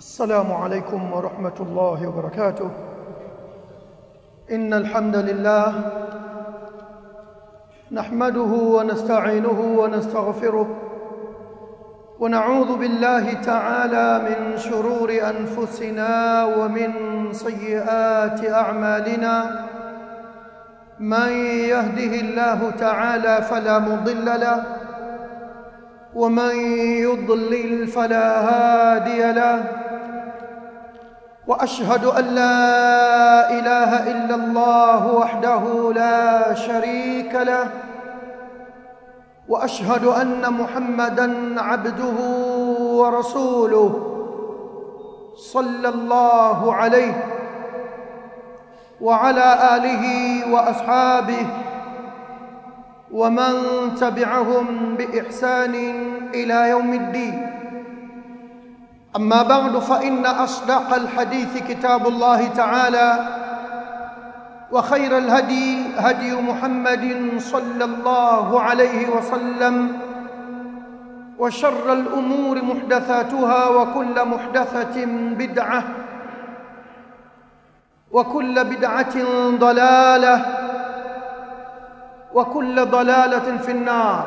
السلام عليكم ورحمة الله وبركاته. إن الحمد لله نحمده ونستعينه ونستغفره ونعوذ بالله تعالى من شرور أنفسنا ومن سيئات أعمالنا. من يهده الله تعالى فلا مضل له ومن يضلل فلا هادي له وأشهد أن لا إله إلا الله وحده لا شريك له وأشهد أن محمدا عبده ورسوله صلى الله عليه وعلى آله وأصحابه ومن تبعهم بإحسان إلى يوم الدين. أما بعد فإن أصدق الحديث كتاب الله تعالى وخير الهدي هدي محمد صلى الله عليه وسلم وشر الأمور محدثاتها وكل محدثة بدعة وكل بدعة ضلالة وكل ضلالة في النار.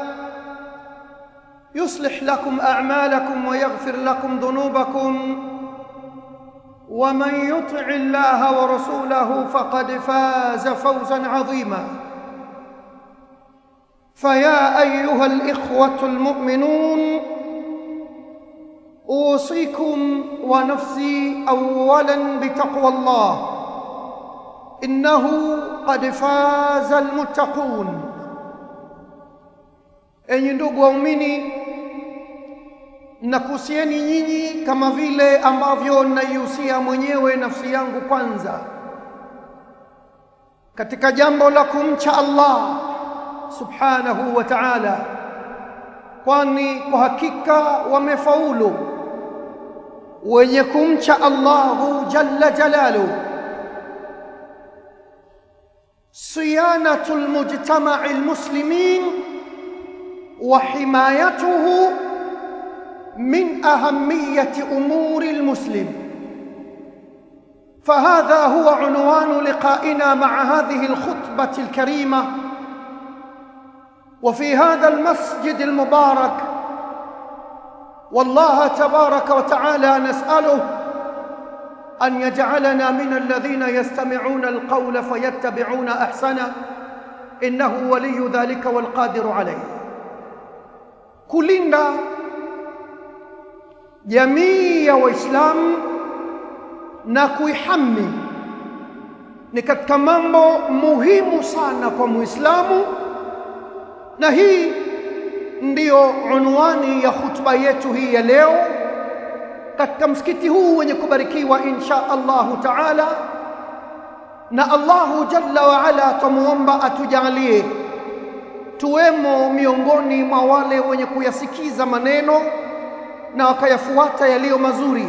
يصلح لكم أعمالكم ويغفر لكم ذنوبكم. ومن يطع الله ورسوله فقد فاز فوزا عظيما. فيا أيها الإخوة المؤمنون أوصيكم ونفسي اولا بتقوى الله. إنه قد فاز المتقون. enyi ndugu waumini nakuhusieni nyinyi kama vile ambavyo naihusia mwenyewe nafsi yangu kwanza katika jambo la kumcha Allah subhanahu wa ta'ala kwani kwa hakika wamefaulu wenye kumcha Allahu jalla jalalu صيانه المجتمع المسلمين وحمايته من أهمية أمور المسلم. فهذا هو عنوان لقائنا مع هذه الخطبة الكريمة. وفي هذا المسجد المبارك والله تبارك وتعالى نسأله أن يجعلنا من الذين يستمعون القول فيتبعون أحسنه إنه ولي ذلك والقادر عليه. kulinda jamii ya waislamu na kuihami ni katika mambo muhimu sana kwa muislamu na hii ndiyo unwani ya hutuba yetu hii ya leo katika msikiti huu wenye kubarikiwa insha Allahu taala na Allahu jalla wa ala tumuomba atujalie tuwemo miongoni mwa wale wenye kuyasikiza maneno na wakayafuata yaliyo mazuri.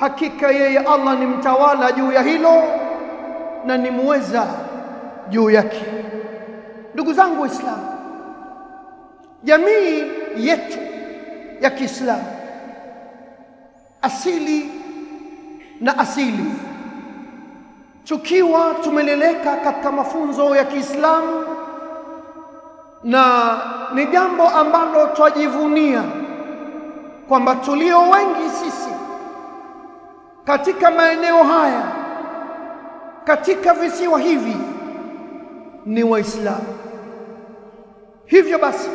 Hakika yeye Allah ni mtawala juu ya hilo na ni muweza juu yake. Ndugu zangu waislamu jamii yetu ya Kiislamu asili na asili tukiwa tumeleleka katika mafunzo ya Kiislamu na ni jambo ambalo twajivunia kwamba tulio wengi sisi katika maeneo haya katika visiwa hivi ni waislamu. Hivyo basi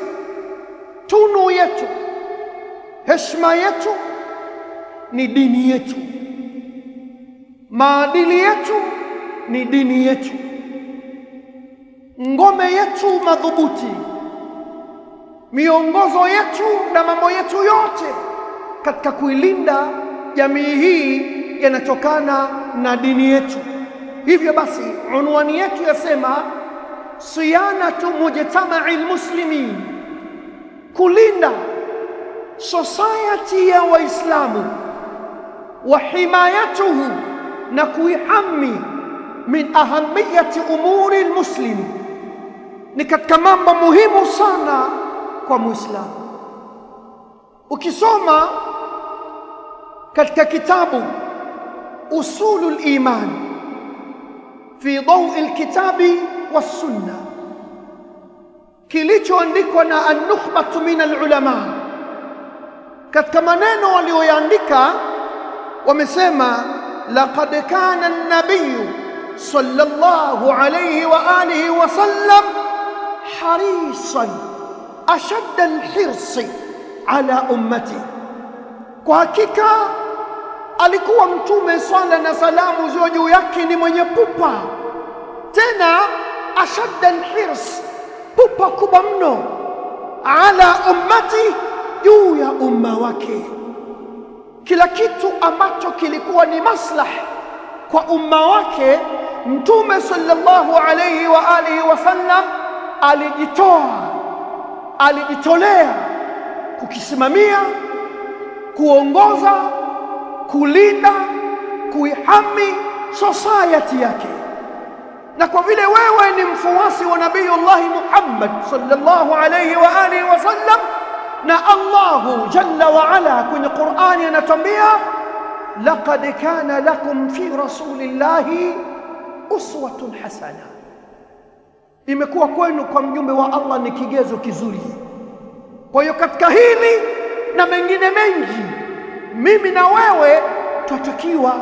tunu yetu heshima yetu ni dini yetu. Maadili yetu ni dini yetu. Ngome yetu madhubuti miongozo yetu na mambo yetu yote katika kuilinda jamii hii yanatokana na dini yetu. Hivyo basi unwani yetu yasema siyanatu mujtamai lmuslimin. Kulinda society ya waislamu wa himayatuhu na kuihami min ahamiyati umuri lmuslim. Ni katika mambo muhimu sana kwa muislamu ukisoma katika kitabu usulu liman fi dawi lkitabi wassunna kilichoandikwa na annukhbatu min alulama katika maneno walioyaandika wamesema laqad kana an-nabiy sallallahu alayhi wa alihi wa sallam harisan ashadda al-hirsi ala ummati kwa hakika alikuwa mtume swala na salamu ziwe juu yake ni mwenye pupa. Tena ashadda al-hirs pupa kubwa mno ala ummati juu ya umma wake. Kila kitu ambacho kilikuwa ni maslah kwa umma wake mtume sallallahu alayhi wa alihi wasallam alijitoa alijitolea kukisimamia kuongoza kulinda kuihami society yake. Na kwa vile wewe ni mfuasi wa nabiyullahi Muhammad sallallahu alayhi wa alihi wasallam na Allahu jalla wa ala kwenye Qur'ani anatuambia laqad kana lakum fi rasulillahi uswatun hasana imekuwa kwenu kwa mjumbe wa Allah ni kigezo kizuri. Kwa hiyo katika hili na mengine mengi mimi na wewe twatakiwa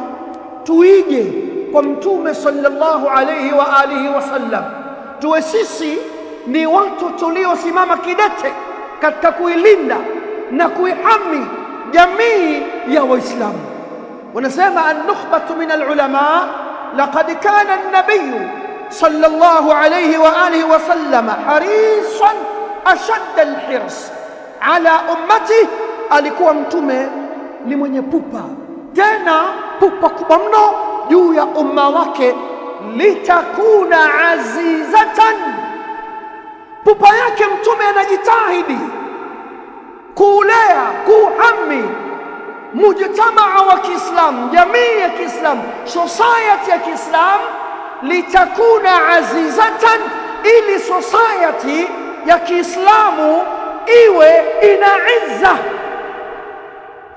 tuige kwa mtume sallallahu alayhi wa alihi wasallam tuwe sisi ni watu tuliosimama kidete katika kuilinda na kuihami jamii ya waislamu. Wanasema an-nukhbatu min al-ulama laqad kana an-nabiy alayhi wa alihi wa sallam harisan ashadd alhirs. Ala ummati alikuwa mtume ni mwenye pupa. Tena pupa kubwa mno juu ya umma wake. Litakuna azizatan. Pupa yake mtume anajitahidi kuulea kuhami mujtamaa wa Kiislamu jamii ya Kiislamu society ya Kiislamu litakuna azizatan ili society ya Kiislamu iwe ina izza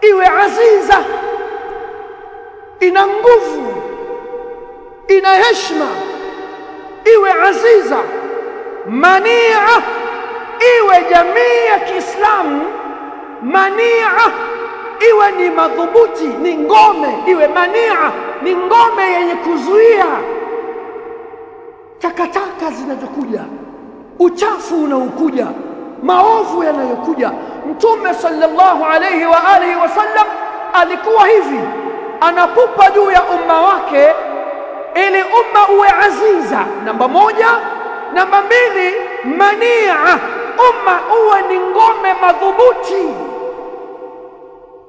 iwe aziza ina nguvu ina heshima iwe aziza. Mania iwe jamii ya Kiislamu. Mania iwe ni madhubuti ni ngome iwe mania ni ngome yenye kuzuia takataka zinazokuja. Uchafu unaokuja. Maovu yanayokuja. Mtume sallallahu alayhi wa alihi wasallam alikuwa hivi. Anapupa juu ya umma wake ili umma uwe aziza. Namba moja. Namba mbili mania. Umma uwe ni ngome madhubuti.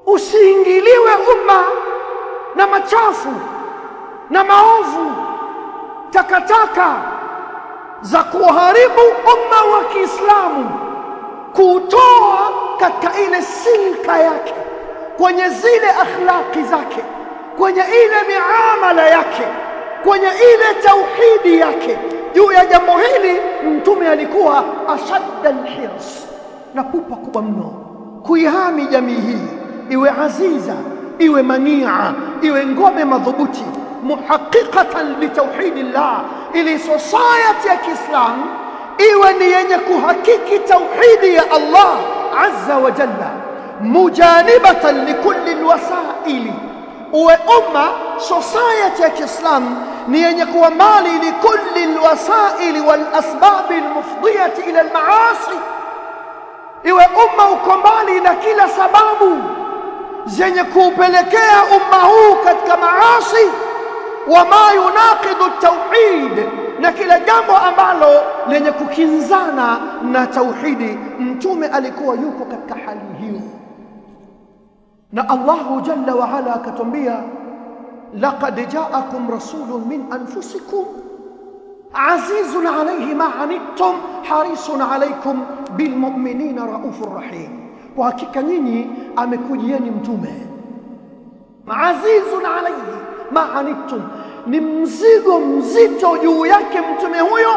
Usiingiliwe umma na machafu na maovu takataka za kuharibu umma wa Kiislamu kutoa katika ile silka yake kwenye zile akhlaki zake kwenye ile miamala yake kwenye ile tauhidi yake. Juu ya jambo hili mtume alikuwa ashadda alhirs na pupa kubwa mno. Kuihami jamii hii iwe aziza iwe mania iwe ngome madhubuti muhaqiqatan litauhidillah ili society ya Kiislamu iwe ni yenye kuhakiki tauhidi ya Allah azza wa jalla mujanibatan likulli alwasaili uwe umma society ya Kiislamu ni yenye kuwa mbali likulli alwasaili walasbabi almufdiyati ila almaasi, iwe umma uko mbali na kila sababu zenye kuupelekea umma huu katika maasi, وما يناقض التوحيد. نكلا جامو أمالو لنكو كنزانا نتوحيد انتوم ألكو يوكو كحاليه نا الله جل وعلا كتنبيا لقد جاءكم رسول من أنفسكم عزيز عليه ما عنتم حريص عليكم بالمؤمنين رؤوف رحيم وهكي كنيني أمكو ينمتوم عزيز عليه ma anittum, ni mzigo mzito juu yake mtume huyo,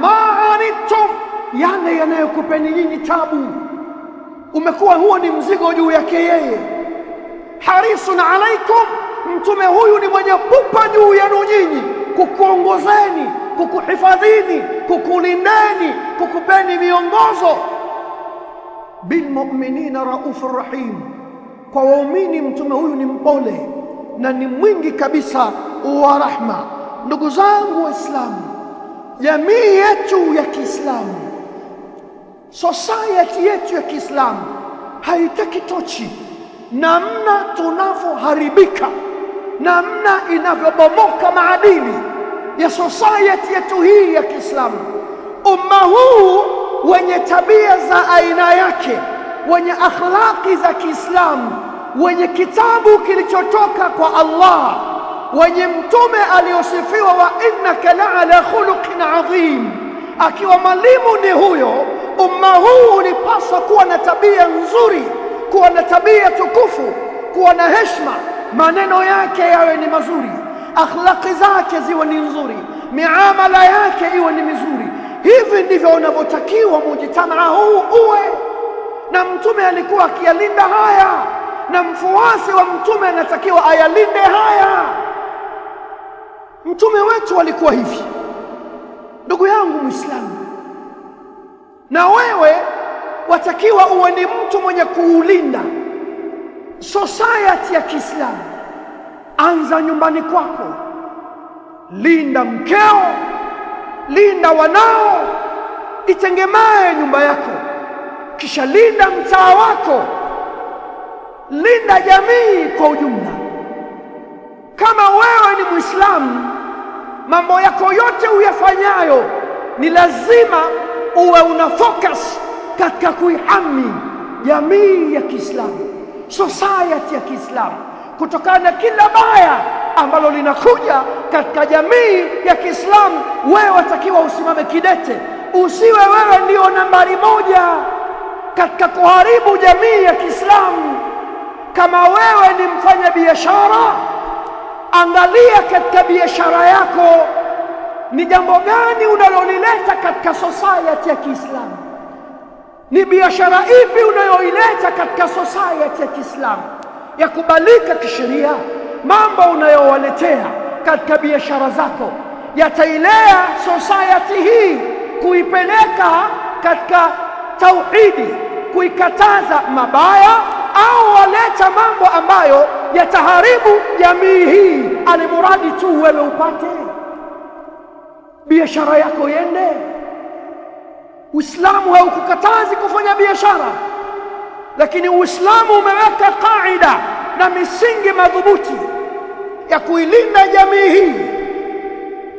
ma anittum, yale yanayokupeni nyinyi tabu, umekuwa huo ni mzigo juu yake yeye. Harisun alaikum, mtume huyu ni mwenye pupa juu yenu nyinyi, kukuongozeni, kukuhifadhini, kukulindeni, kukupeni miongozo. Bilmuminina raufur rahim, kwa waumini mtume huyu ni mpole na ni mwingi kabisa wa rahma. Ndugu zangu Waislamu, jamii yetu ya Kiislamu, society yetu ya Kiislamu haitaki tochi namna tunavyoharibika, namna inavyobomoka maadili ya society yetu hii ya Kiislamu. Umma huu wenye tabia za aina yake, wenye akhlaqi za Kiislamu, wenye kitabu kilichotoka kwa Allah, wenye mtume aliyosifiwa wa innaka la ala khuluqin adhim, akiwa mwalimu ni huyo. Umma huu ulipaswa kuwa na tabia nzuri kuwa na tabia tukufu, kuwa na heshima, maneno yake yawe ni mazuri, akhlaqi zake ziwe ni nzuri, miamala yake iwe ni mizuri. Hivi ndivyo unavyotakiwa mujitamaa huu uwe, na mtume alikuwa akiyalinda haya, na mfuasi wa mtume anatakiwa ayalinde haya. Mtume wetu alikuwa hivi, ndugu yangu Muislamu, na wewe watakiwa uwe ni mtu mwenye kuulinda society ya Kiislamu. Anza nyumbani kwako, linda mkeo, linda wanao, itengemee nyumba yako, kisha linda mtaa wako, linda jamii kwa ujumla. Kama wewe ni Muislamu, mambo yako yote uyafanyayo ni lazima uwe una focus katika kuihami jamii ya Kiislamu, society ya Kiislamu, kutokana na kila baya ambalo linakuja katika jamii ya Kiislamu. Wewe watakiwa usimame kidete, usiwe wewe ndio nambari moja katika kuharibu jamii ya Kiislamu. Kama wewe ni mfanya biashara, angalia katika biashara yako ni jambo gani unalolileta katika society ya Kiislamu ni biashara ipi unayoileta katika society ya Kiislamu ya kubalika kisheria? Mambo unayowaletea katika biashara zako yatailea society hii kuipeleka katika tauhidi, kuikataza mabaya, au waleta mambo ambayo yataharibu jamii hii, alimuradi tu wewe upate biashara yako iende. Uislamu haukukatazi kufanya biashara, lakini Uislamu umeweka kaida na misingi madhubuti ya kuilinda jamii hii.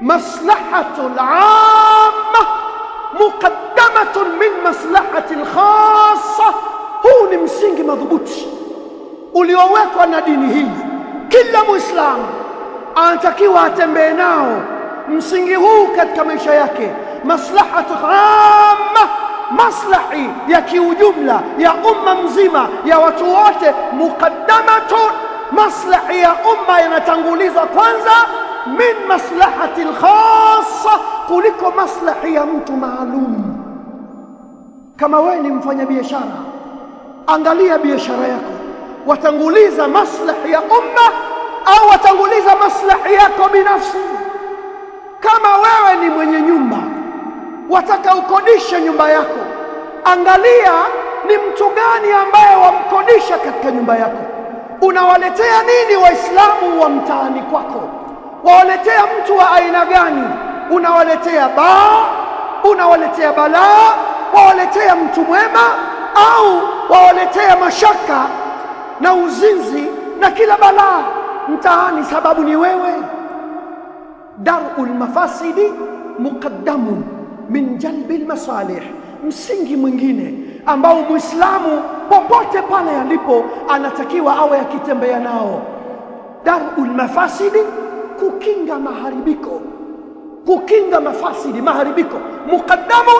Maslahatul amma muqaddamatun min maslahatil khassa. Huu ni msingi madhubuti uliowekwa na dini hii. Kila Muislamu anatakiwa atembee nao msingi huu katika maisha yake maslahatu amma, maslahi ya kiujumla ya umma mzima ya watu wote. muqaddamatu, maslahi ya umma yanatangulizwa kwanza, min maslahati lkhassa, kuliko maslahi ya mtu maalum. Kama wewe ni mfanya biashara, angalia biashara yako, watanguliza maslahi ya umma au watanguliza maslahi yako binafsi? Kama wewe ni mwenye nyumba wataka ukodishe nyumba yako, angalia ni mtu gani ambaye wamkodisha katika nyumba yako. unawaletea nini waislamu wa mtaani kwako? Wawaletea mtu wa aina gani? Unawaletea baa? Unawaletea balaa? Wawaletea mtu mwema? Au wawaletea mashaka na uzinzi na kila balaa mtaani. Sababu ni wewe. Darul mafasidi muqaddamu min jalbi almasalih msingi mwingine ambao muislamu popote pale alipo anatakiwa awe akitembea nao. Darul mafasidi kukinga maharibiko kukinga mafasidi maharibiko. Muqaddamu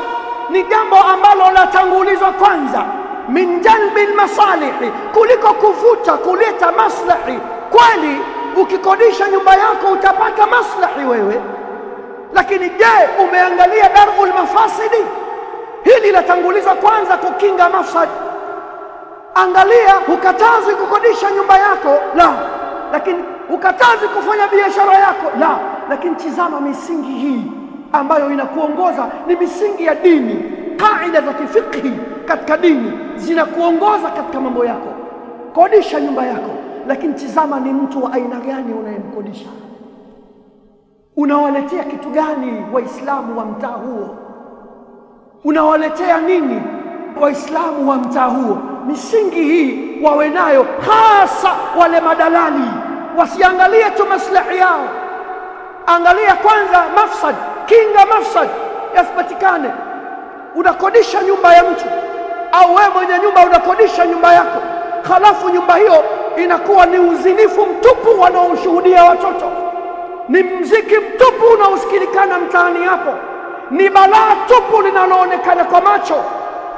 ni jambo ambalo latangulizwa kwanza min janbi lmasalihi kuliko kuvuta kuleta maslahi. Kweli ukikodisha nyumba yako utapata maslahi wewe. Lakini je umeangalia daru mafasidi? Hili latanguliza kwanza kukinga mafsad. Angalia hukatazi kukodisha nyumba yako? La. Lakini hukatazi kufanya biashara yako? La. Lakini tizama misingi hii ambayo inakuongoza ni misingi ya dini kaida za kifikhi katika dini zinakuongoza katika mambo yako. Kodisha nyumba yako. Lakini tizama ni mtu wa aina gani unayemkodisha? Unawaletea kitu gani waislamu wa mtaa huo? Unawaletea nini waislamu wa mtaa huo? Misingi hii wawe nayo hasa wale madalali. Wasiangalie tu maslahi yao. Angalia kwanza mafsad kinga mafsad yasipatikane unakodisha nyumba ya mtu au wewe mwenye nyumba unakodisha nyumba yako halafu nyumba hiyo inakuwa ni uzinifu mtupu wanaoshuhudia watoto. Ni mziki mtupu unaosikilikana mtaani hapo ni balaa tupu linaloonekana kwa macho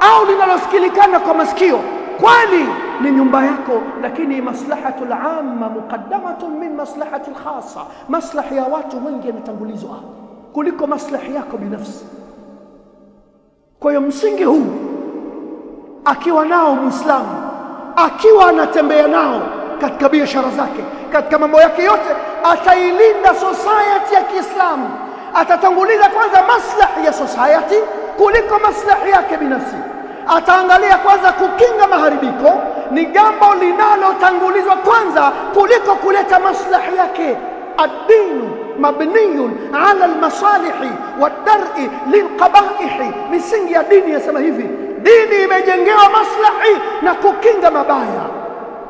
au linalosikilikana kwa masikio. Kwani ni nyumba yako lakini maslahatu lamma muqaddamatun min maslahati lkhasa maslahi ya watu wengi yanatangulizwa kuliko maslahi yako binafsi. Kwa hiyo msingi huu akiwa nao muislamu akiwa anatembea nao katika biashara zake katika mambo yake yote atailinda society ya Kiislamu. Atatanguliza kwanza maslahi ya society kuliko maslahi yake binafsi. Ataangalia kwanza kukinga maharibiko ni jambo linalotangulizwa kwanza kuliko kuleta maslahi yake. Ad-din mabniyun ala almasalihi waldari lilqaba'ihi misingi ya dini yasema hivi dini imejengewa maslahi na kukinga mabaya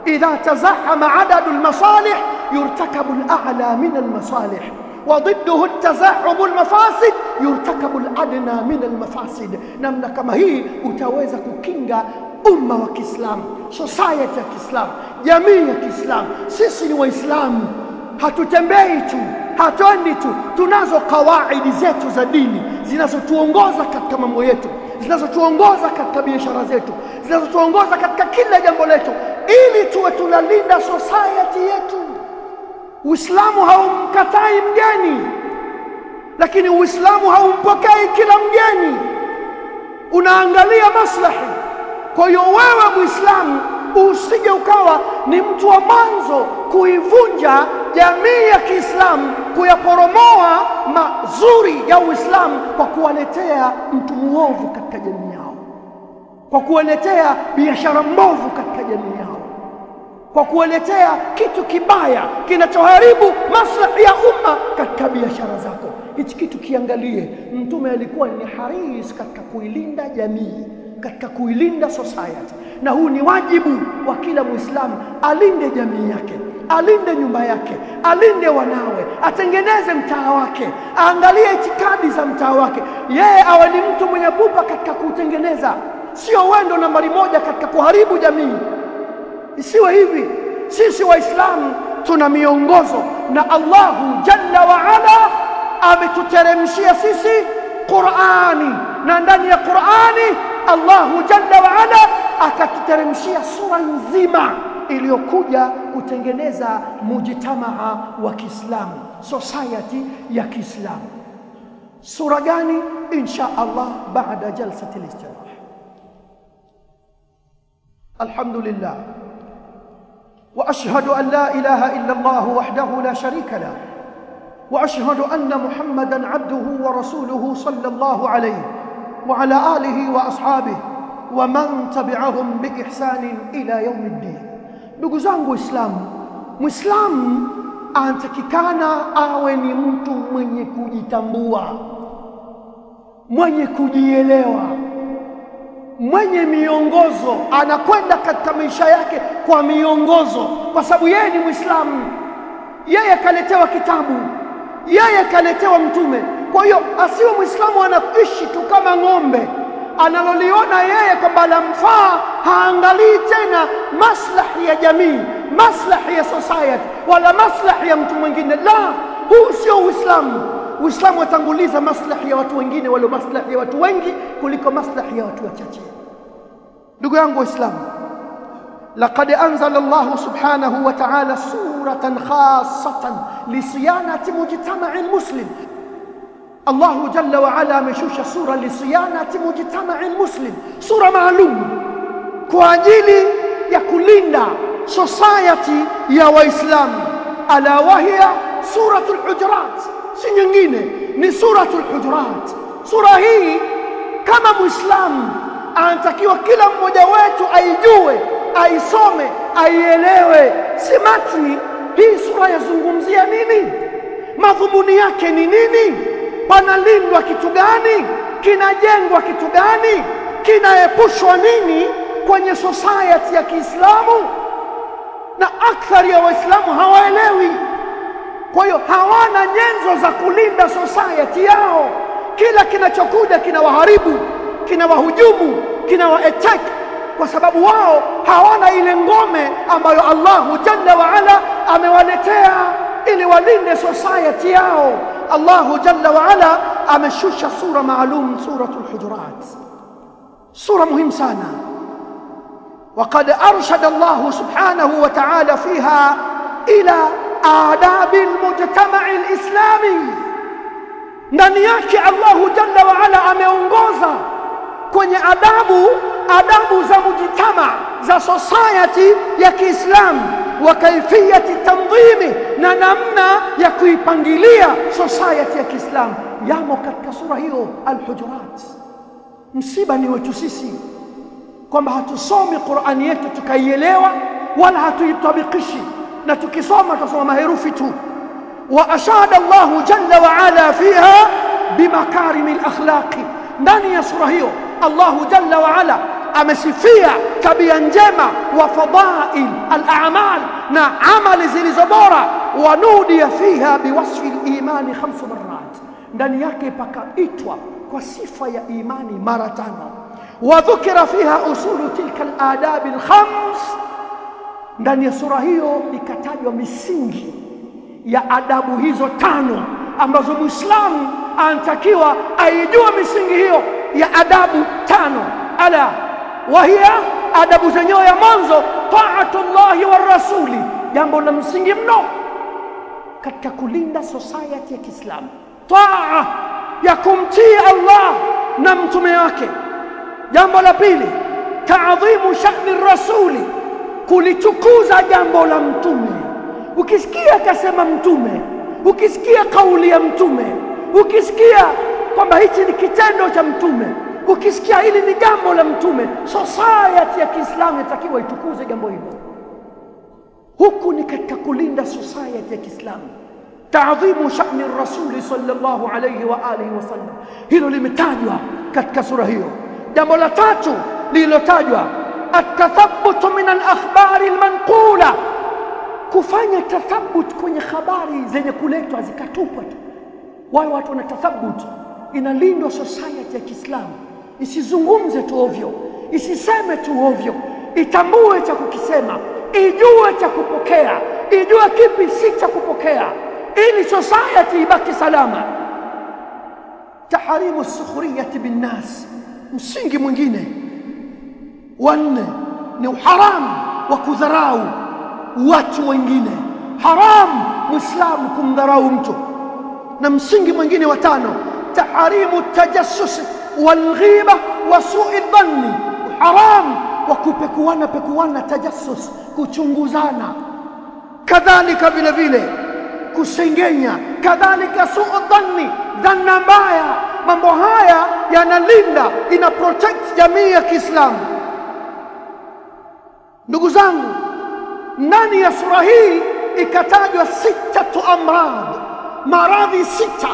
idha tazahama adadu al-masalih yurtakabu al-a'la min al-masalih وضده التزاحم المفاسد يرتكب الادنى من المفاسد namna kama hii utaweza kukinga umma wa Kiislamu society ya Kiislamu jamii ya Kiislamu sisi ni waislamu hatutembei tu hatuendi tu tunazo kawaidi zetu za dini zinazotuongoza katika mambo yetu zinazotuongoza katika biashara zetu zinazotuongoza katika kila jambo letu ili tuwe tunalinda society yetu Uislamu haumkatai mgeni, lakini Uislamu haumpokei kila mgeni, unaangalia maslahi. Kwa hiyo wewe Muislamu usije ukawa ni mtu wa mwanzo kuivunja jamii ya Kiislamu, kuyaporomoa mazuri ya Uislamu kwa kuwaletea mtu muovu kwa kuwaletea biashara mbovu katika jamii yao kwa kuwaletea kitu kibaya kinachoharibu maslahi ya umma katika biashara zako. Hichi kitu kiangalie. Mtume alikuwa ni haris katika kuilinda jamii, katika kuilinda society, na huu ni wajibu wa kila Muislamu, alinde jamii yake, alinde nyumba yake, alinde wanawe, atengeneze mtaa wake, aangalie itikadi za mtaa wake, yeye awe ni mtu mwenye bupa katika kuutengeneza, sio wendo nambari moja katika kuharibu jamii. Isiwe hivi. Sisi Waislamu tuna miongozo na Allahu jalla wa ala ametuteremshia sisi Qur'ani, na ndani ya Qur'ani Allahu jalla wa ala akatuteremshia sura nzima iliyokuja kutengeneza mujtamaa wa Kiislamu, society ya Kiislamu. Sura gani? Insha Allah baada jalsati al-istiraha. Alhamdulillah وأشهد أن لا إله إلا الله وحده لا شريك له. وأشهد أن محمدا عبده ورسوله صلى الله عليه وعلى آله وأصحابه ومن تبعهم بإحسان إلى يوم الدين. ndugu zangu waislamu muislamu anatakikana awe ni mtu mwenye kujitambua mwenye kujielewa mwenye miongozo anakwenda katika maisha yake kwa miongozo. Kwa sababu yeye ni muislamu. Yeye kaletewa kitabu. Yeye kaletewa mtume. Kwa hiyo asiwe muislamu anaishi tu kama ng'ombe. Analoliona yeye kwamba lamfaa haangalii tena maslahi ya jamii maslahi ya society wala maslahi ya mtu mwingine. La huu sio uislamu uislamu watanguliza maslahi ya watu wengine wala maslahi ya watu wengi kuliko maslahi ya watu wachache ndugu yangu waislamu لقد أنزل الله سبحانه وتعالى سورة خاصة لصيانة مجتمع المسلم الله جل وعلا مشوش سورة لصيانة مجتمع المسلم سورة معلوم كواجيلي يكوليندا society ya waislamu ala wahia suratul hujurat Si nyingine ni suratul hujurat. Sura hii kama muislamu anatakiwa kila mmoja wetu aijue aisome aielewe. Si matni hii sura yazungumzia nini? Madhumuni yake ni nini? Panalindwa kitu gani? Kinajengwa kitu gani? Kinaepushwa nini kwenye society ya Kiislamu? Na akthari ya waislamu hawaelewi kwa hiyo hawana nyenzo za kulinda society yao kila kinachokuja kinawaharibu kinawahujumu kinawaattack kwa sababu wao hawana ile ngome ambayo Allahu jalla wa ala amewaletea ili walinde society yao Allahu jalla wa ala ameshusha sura maalum suratul hujurat sura muhimu sana وقد أرشد الله سبحانه وتعالى فيها إلى آداب المجتمع الإسلامي ndani yake Allahu jalla wa ala ameongoza kwenye adabu adabu za mujtama za society ya Kiislamu wa kaifiyati tanzimi na namna ya kuipangilia society ya Kiislamu yamo katika sura hiyo Al-Hujurat. Msiba ni wetu sisi kwamba hatusomi Qur'ani yetu tukaielewa wala hatuitabikishi na tukisoma tusoma maherufi tu wa ashada Allahu jalla wa ala fiha bimakarimi al-akhlaqi ndani ya sura hiyo Allahu jalla wa ala amesifia tabia njema wa fadail al-a'mal na amali zilizo bora wa nudiya fiha biwasfi al-imani khams marrat ndani yake pakaitwa kwa sifa ya imani mara tano وذكر فيها أصول تلك الآداب الخمس ndani ya sura hiyo ikatajwa misingi ya adabu hizo tano ambazo Muislamu anatakiwa aijua misingi hiyo ya adabu tano. Ala wahiya, adabu zenyewe ya mwanzo taatullahi wa rasuli jambo la msingi mno katika kulinda society ya Kiislamu. Taa ya kumtii Allah na mtume wake. Jambo la pili taadhimu shani rasuli kulitukuza jambo la mtume. Ukisikia akasema mtume ukisikia kauli ya mtume ukisikia kwamba hichi ni kitendo cha mtume ukisikia hili ni jambo la mtume society ya Kiislamu inatakiwa itukuze jambo hilo. Huku ni katika kulinda society ya Kiislamu. Taadhimu shani rasuli sallallahu alayhi wa alihi wasallam hilo limetajwa katika sura hiyo. Jambo la tatu lililotajwa atathabutu min alakhbari almanqula. Kufanya tathabut kwenye habari zenye kuletwa zikatupwa tu. Wao watu wana tathabut inalindwa society ya Kiislamu. Isizungumze tu ovyo. Isiseme tu ovyo. Itambue cha kukisema. Ijue cha kupokea. Ijue kipi si cha kupokea. Ili society ibaki salama. Taharimu sukhuriyati binnas msingi mwingine wanne. Ni uharamu wa kudharau watu wengine. Haramu muislamu kumdharau mtu. Na msingi mwingine wa tano taharimu tajassus walghiba wa su'i dhanni. Haramu wa kupekuana pekuana tajassus kuchunguzana. Kadhalika vile vile kusengenya. Kadhalika su'u dhanni dhanna mbaya. Mambo haya yanalinda ina protect jamii ya Kiislamu ndugu zangu ndani ya sura hii ikatajwa sita tu amrad, maradhi sita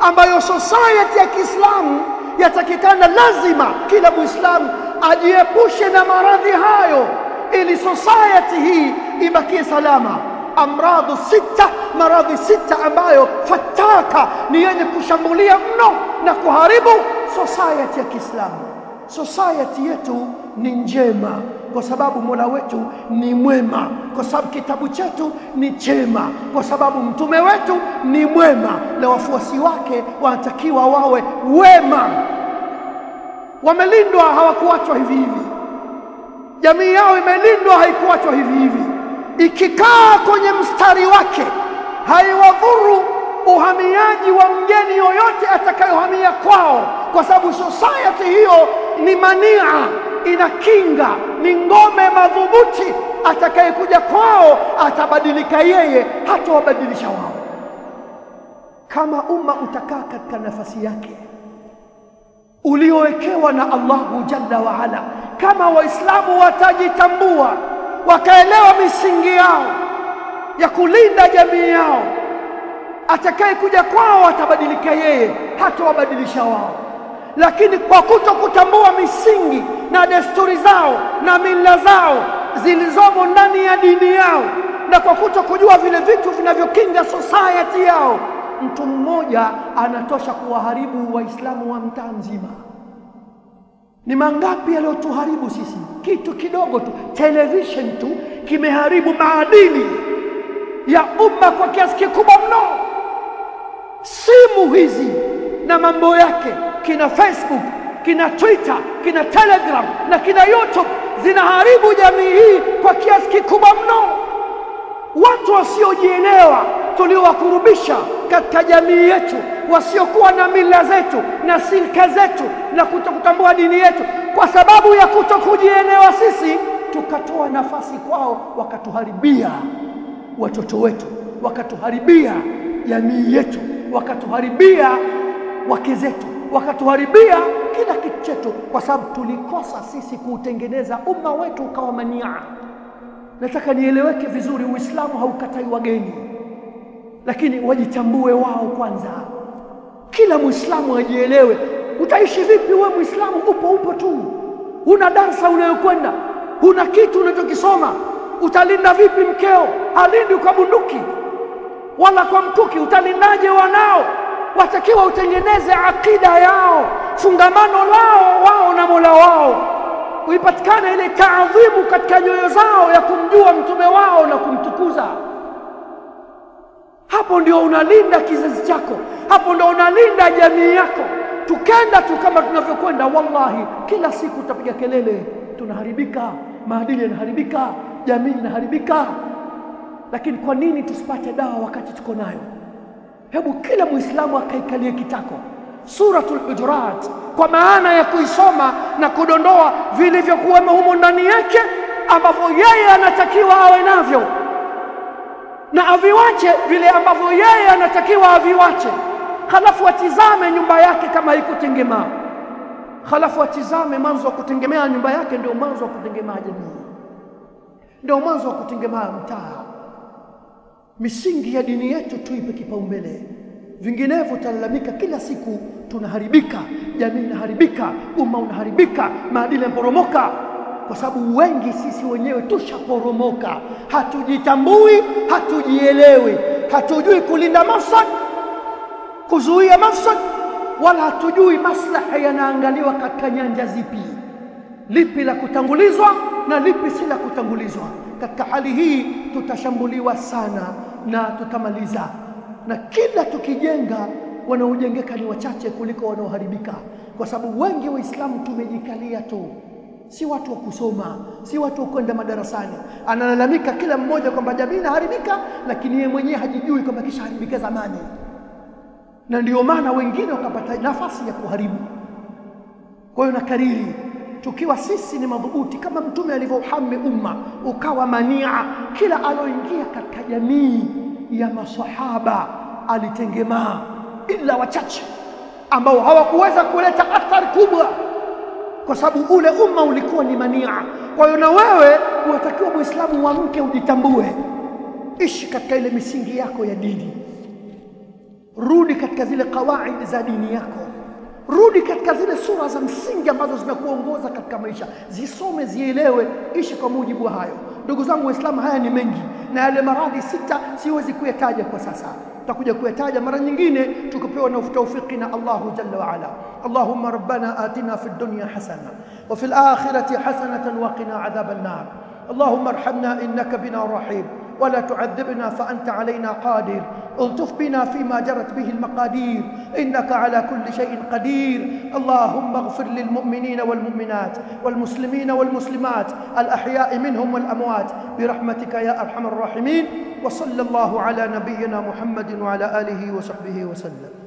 ambayo society ya Kiislamu yatakikana lazima kila Muislamu ajiepushe na maradhi hayo ili society hii ibakie salama. Amradhu sita, maradhi sita ambayo fataka ni yenye kushambulia mno na kuharibu society ya Kiislamu. Society yetu ni njema kwa sababu Mola wetu ni mwema, kwa sababu kitabu chetu ni chema, kwa sababu mtume wetu ni mwema, na wafuasi wake wanatakiwa wawe wema. Wamelindwa, hawakuachwa hivi hivi. Jamii yao imelindwa, haikuachwa hivi hivi. Ikikaa kwenye mstari wake, haiwadhuru uhamiaji wa mgeni yoyote atakayohamia kwao, kwa sababu society hiyo ni mania ina kinga, ni ngome madhubuti. Atakayekuja kwao atabadilika yeye, hata wabadilisha wao. Kama umma utakaa katika nafasi yake uliowekewa na Allahu jalla waala, kama Waislamu watajitambua wakaelewa misingi yao ya kulinda jamii yao, atakayekuja kwao atabadilika yeye, hatawabadilisha wao lakini kwa kuto kutambua misingi na desturi zao na mila zao zilizomo ndani ya dini yao na kwa kuto kujua vile vitu vinavyokinga society yao, mtu mmoja anatosha kuwaharibu Waislamu wa mtaa mzima. Ni mangapi yaliyotuharibu sisi? Kitu kidogo tu, television tu kimeharibu maadili ya umma kwa kiasi kikubwa mno. Simu hizi na mambo yake kina Facebook, kina Twitter, kina Telegram na kina YouTube zinaharibu jamii hii kwa kiasi kikubwa mno. Watu wasiojielewa tuliowakurubisha katika jamii yetu, wasiokuwa na mila zetu na silka zetu na kutokutambua dini yetu, kwa sababu ya kutokujielewa sisi, tukatoa nafasi kwao, wakatuharibia watoto wetu, wakatuharibia jamii yetu, wakatuharibia wake zetu wakatuharibia kila kitu chetu, kwa sababu tulikosa sisi kuutengeneza umma wetu ukawa mania. Nataka nieleweke vizuri, Uislamu haukatai wageni, lakini wajitambue wao kwanza. Kila Muislamu ajielewe. Utaishi vipi wewe Muislamu? Upo upo tu, una darsa unayokwenda, una kitu unachokisoma. Utalinda vipi mkeo? Alindi kwa bunduki wala kwa mtuki Utalindaje wanao? watakiwa utengeneze akida yao, fungamano lao wao na Mola wao, uipatikane ile taadhimu katika nyoyo zao ya kumjua mtume wao na kumtukuza. Hapo ndio unalinda kizazi chako, hapo ndio unalinda jamii yako. Tukenda tu kama tunavyokwenda, wallahi, kila siku tutapiga kelele, tunaharibika, maadili yanaharibika, jamii inaharibika. Lakini kwa nini tusipate dawa wakati tuko nayo? Hebu kila Muislamu akaikalie kitako. Suratul Hujurat kwa maana ya kuisoma na kudondoa vilivyokuwemo humo ndani yake ambavyo yeye anatakiwa awe navyo. Na aviwache vile ambavyo yeye anatakiwa aviwache, halafu atizame nyumba yake kama haikutengemaa, halafu atizame mwanzo wa kutengemea nyumba yake, ndio mwanzo wa kutengemaa jamii, ndio mwanzo wa kutengemaa mtaa. Misingi ya dini yetu tuipe kipaumbele, vinginevyo tutalalamika kila siku, tunaharibika, jamii inaharibika, umma unaharibika, maadili yanaporomoka, kwa sababu wengi sisi wenyewe tushaporomoka, hatujitambui, hatujielewi, hatujui kulinda mafsad, kuzuia mafsad, wala hatujui maslaha yanaangaliwa katika nyanja zipi, lipi la kutangulizwa na lipi si la kutangulizwa. Katika hali hii tutashambuliwa sana na tutamaliza, na kila tukijenga, wanaojengeka ni wachache kuliko wanaoharibika, kwa sababu wengi Waislamu tumejikalia tu, si watu wa kusoma, si watu wa kwenda madarasani. Analalamika kila mmoja kwamba jamii inaharibika, lakini yeye mwenyewe hajijui kwamba kisha haribika zamani, na ndio maana wengine wakapata nafasi ya kuharibu. Kwa hiyo nakariri tukiwa sisi ni madhubuti kama mtume alivyouhami umma ukawa mania, kila aloingia katika jamii ya masahaba alitengemaa, ila wachache ambao hawakuweza kuleta athari kubwa, kwa sababu ule umma ulikuwa ni mania. kwa hiyo na wewe unatakiwa muislamu wa mke ujitambue. Ishi katika ile misingi yako ya dini. Rudi katika zile kawaidi za dini yako rudi katika zile sura za msingi ambazo zimekuongoza katika maisha zisome zielewe ishi kwa mujibu wa hayo ndugu zangu waislamu haya ni mengi na yale maradhi sita siwezi kuyataja kwa sasa tutakuja kuyataja mara nyingine tukipewa na tawfiki na Allahu jalla wa ala Allahumma rabbana atina fid dunya hasana wa fil akhirati hasanatan wa qina adhaban nar اللهم ارحمنا انك بنا رحيم ولا تعذبنا فأنت علينا قادر. الطف بنا فيما جرت به المقادير. إنك على كل شيء قدير. اللهم اغفر للمؤمنين والمؤمنات والمسلمين والمسلمات. الأحياء منهم والأموات. برحمتك يا أرحم الراحمين. وصلى الله على نبينا محمد وعلى آله وصحبه وسلم.